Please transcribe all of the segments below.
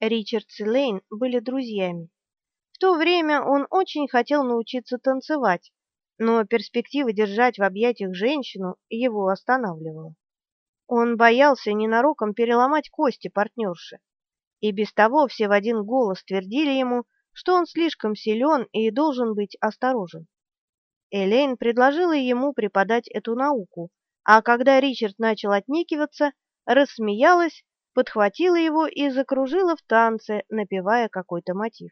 Ричард и Лейн были друзьями. В то время он очень хотел научиться танцевать, но перспектива держать в объятиях женщину его останавливала. Он боялся ненароком переломать кости партнерши. И без того все в один голос твердили ему, что он слишком силен и должен быть осторожен. Элейн предложила ему преподать эту науку, а когда Ричард начал отнекиваться, рассмеялась, подхватила его и закружила в танце, напевая какой-то мотив.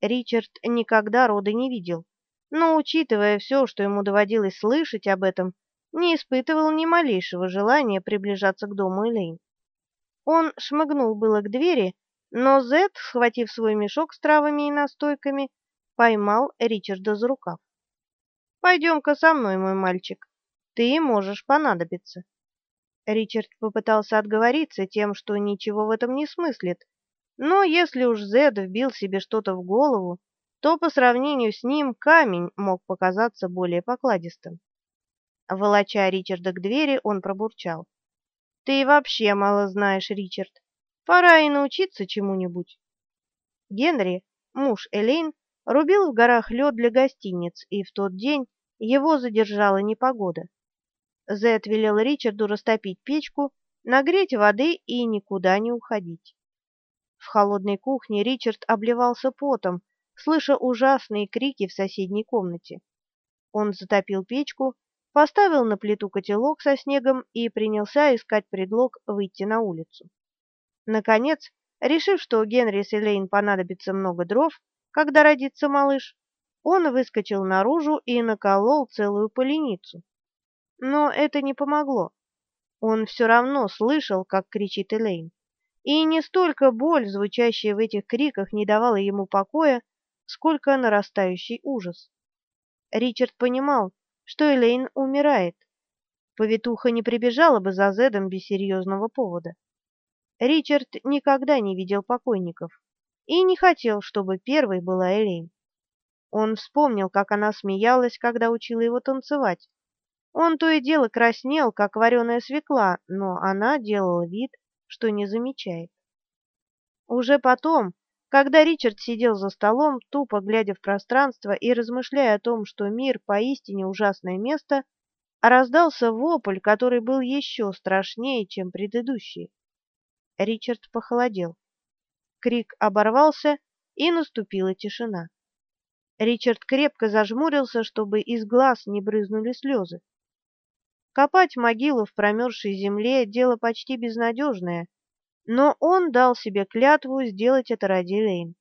Ричард никогда роды не видел, но, учитывая все, что ему доводилось слышать об этом, не испытывал ни малейшего желания приближаться к дому Элейн. Он шмыгнул было к двери, но Зет, схватив свой мешок с травами и настойками, поймал Ричарда за рукав. «Пойдем-ка со мной, мой мальчик, ты можешь понадобиться». Ричард попытался отговориться тем, что ничего в этом не смыслит, но если уж Зед вбил себе что-то в голову, то по сравнению с ним камень мог показаться более покладистым. Волоча Ричарда к двери, он пробурчал. «Ты вообще мало знаешь, Ричард. Пора и научиться чему-нибудь». Генри, муж Элейн, рубил в горах лед для гостиниц, и в тот день его задержала непогода. Зед велел Ричарду растопить печку, нагреть воды и никуда не уходить. В холодной кухне Ричард обливался потом, слыша ужасные крики в соседней комнате. Он затопил печку, поставил на плиту котелок со снегом и принялся искать предлог выйти на улицу. Наконец, решив, что Генри с Элейн понадобится много дров, когда родится малыш, он выскочил наружу и наколол целую поленицу. Но это не помогло. Он все равно слышал, как кричит Элейн. И не столько боль, звучащая в этих криках, не давала ему покоя, сколько нарастающий ужас. Ричард понимал, что Элейн умирает. Повитуха не прибежала бы за Зедом без серьезного повода. Ричард никогда не видел покойников и не хотел, чтобы первой была Элейн. Он вспомнил, как она смеялась, когда учила его танцевать. Он то и дело краснел, как вареная свекла, но она делала вид, что не замечает. Уже потом, когда Ричард сидел за столом, тупо глядя в пространство и размышляя о том, что мир поистине ужасное место, раздался вопль, который был еще страшнее, чем предыдущий. Ричард похолодел. Крик оборвался, и наступила тишина. Ричард крепко зажмурился, чтобы из глаз не брызнули слезы. Копать могилу в промерзшей земле – дело почти безнадежное, но он дал себе клятву сделать это ради Лейн.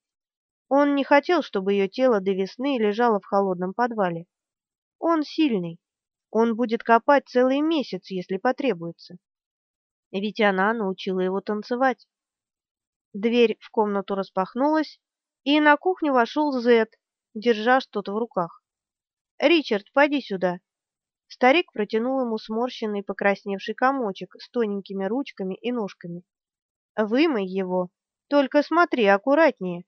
Он не хотел, чтобы ее тело до весны лежало в холодном подвале. Он сильный. Он будет копать целый месяц, если потребуется. Ведь она научила его танцевать. Дверь в комнату распахнулась, и на кухню вошел Зет, держа что-то в руках. «Ричард, пойди сюда!» Старик протянул ему сморщенный покрасневший комочек с тоненькими ручками и ножками. «Вымой его, только смотри аккуратнее».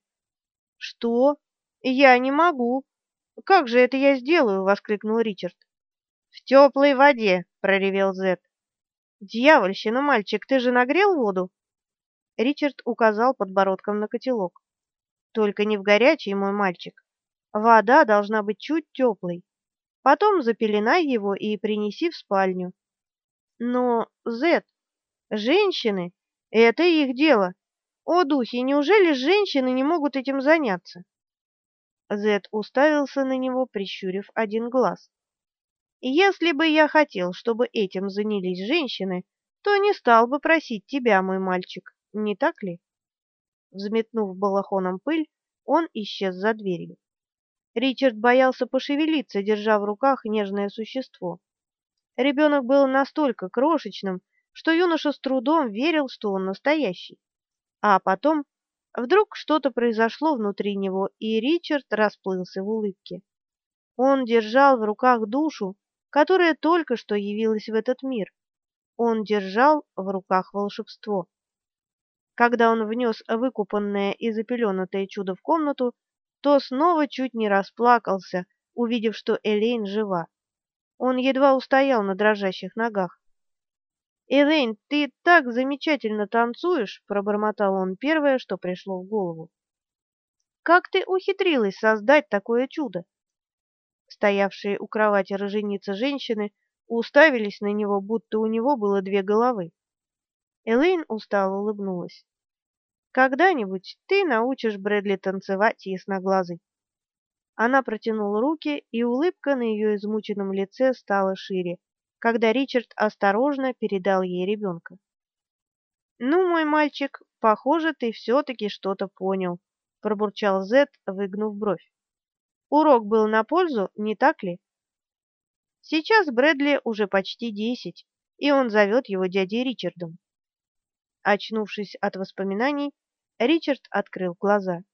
«Что? Я не могу. Как же это я сделаю?» — воскликнул Ричард. «В теплой воде!» — проревел Зет. «Дьявольщина, мальчик, ты же нагрел воду?» Ричард указал подбородком на котелок. «Только не в горячий, мой мальчик. Вода должна быть чуть теплой. Потом запеленай его и принеси в спальню. Но, Зет, женщины — это их дело. О, духи, неужели женщины не могут этим заняться? Зет уставился на него, прищурив один глаз. Если бы я хотел, чтобы этим занялись женщины, то не стал бы просить тебя, мой мальчик, не так ли? Взметнув балахоном пыль, он исчез за дверью. Ричард боялся пошевелиться, держа в руках нежное существо. Ребенок был настолько крошечным, что юноша с трудом верил, что он настоящий. А потом вдруг что-то произошло внутри него, и Ричард расплылся в улыбке. Он держал в руках душу, которая только что явилась в этот мир. Он держал в руках волшебство. Когда он внес выкупанное и запеленутое чудо в комнату, то снова чуть не расплакался, увидев, что Элейн жива. Он едва устоял на дрожащих ногах. «Элейн, ты так замечательно танцуешь!» — пробормотал он первое, что пришло в голову. «Как ты ухитрилась создать такое чудо?» Стоявшие у кровати роженицы женщины уставились на него, будто у него было две головы. Элейн устало улыбнулась. «Когда-нибудь ты научишь Брэдли танцевать, ясноглазый». Она протянула руки, и улыбка на ее измученном лице стала шире, когда Ричард осторожно передал ей ребенка. «Ну, мой мальчик, похоже, ты все-таки что-то понял», — пробурчал Зет, выгнув бровь. «Урок был на пользу, не так ли?» Сейчас Брэдли уже почти десять, и он зовет его дядей Ричардом. Очнувшись от воспоминаний, Ричард открыл глаза.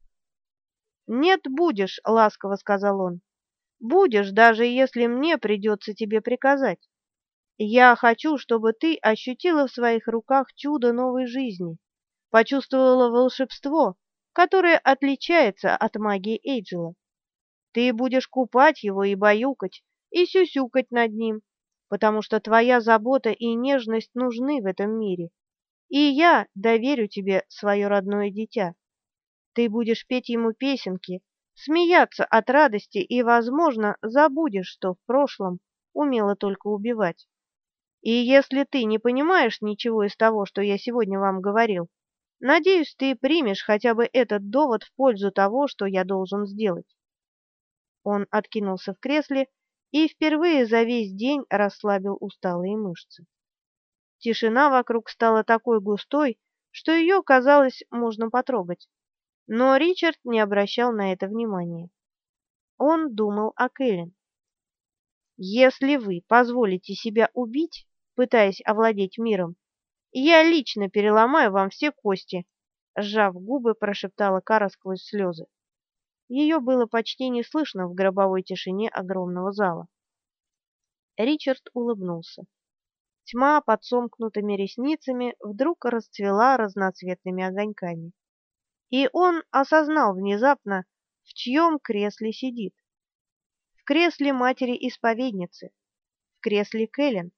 «Нет, будешь», — ласково сказал он. «Будешь, даже если мне придется тебе приказать. Я хочу, чтобы ты ощутила в своих руках чудо новой жизни, почувствовала волшебство, которое отличается от магии Эйджела. Ты будешь купать его и баюкать, и сюсюкать над ним, потому что твоя забота и нежность нужны в этом мире. И я доверю тебе свое родное дитя. Ты будешь петь ему песенки, смеяться от радости и, возможно, забудешь, что в прошлом умела только убивать. И если ты не понимаешь ничего из того, что я сегодня вам говорил, надеюсь, ты примешь хотя бы этот довод в пользу того, что я должен сделать. Он откинулся в кресле и впервые за весь день расслабил усталые мышцы. Тишина вокруг стала такой густой, что ее, казалось, можно потрогать. Но Ричард не обращал на это внимания. Он думал о Кэлен. «Если вы позволите себя убить, пытаясь овладеть миром. «Я лично переломаю вам все кости», — сжав губы, прошептала Кара сквозь слезы. Ее было почти не слышно в гробовой тишине огромного зала. Ричард улыбнулся. Тьма под сомкнутыми ресницами вдруг расцвела разноцветными огоньками. И он осознал внезапно, в чьем кресле сидит. В кресле матери-исповедницы, в кресле Кэлен.